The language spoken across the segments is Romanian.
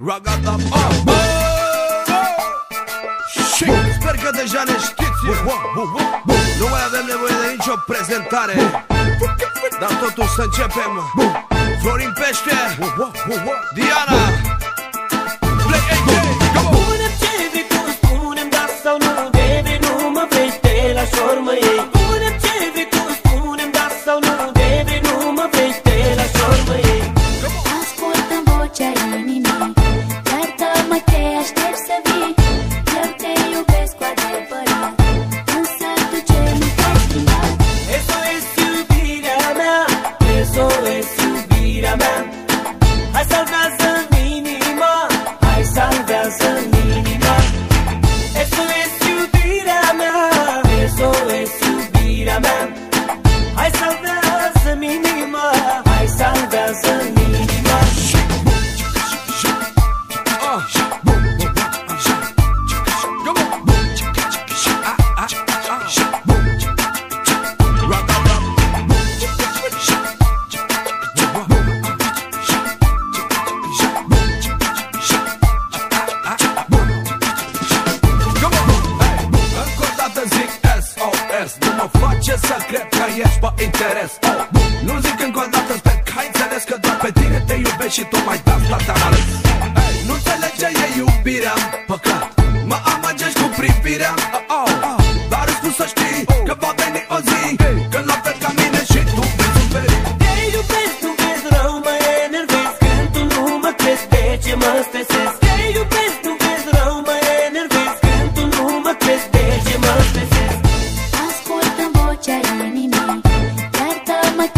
Ragada oh, Și sper că deja ne știți. Nu mai avem nevoie de nicio prezentare. Dar totuși să începem. Florin Pește Diana. Black AJ Spune-mi ce vrei tu, spune-mi da sau nu. De vrei nu mă vrei, te lași ori mă iei Spune-mi ce vrei tu, spune-mi da sau nu. De vrei nu mă vrei, te lași ori mă interes. Oh. Nu zic încă o dată, sper că ai înțeles Că doar pe tine te iubesc și tocmai de asta te-am ales hey, Nu înțelege e iubirea Păcat, mă amăgești cu privirea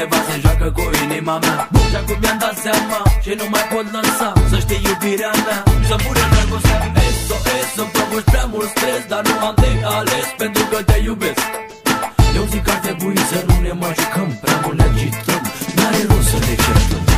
Cineva se joacă cu inima mea. Bum, și acum mi-am dat seama Și nu mai pot lansa. Să știi iubirea mea Să pune dragostea. SOS îmi provoci prea mult stres Dar nu am de ales Pentru că te iubesc. Eu zic ar trebui să nu ne mai jucăm Prea mult ne agităm. N-are rost să ne certăm.